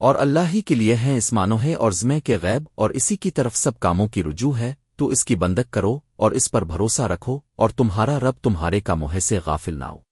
اور اللہ ہی کے لیے ہیں اس مانوہے اور زمے کے غیب اور اسی کی طرف سب کاموں کی رجوع ہے، تو اس کی بندک کرو اور اس پر بھروسہ رکھو اور تمہارا رب تمہارے کا مہے سے غافل نہ ہو۔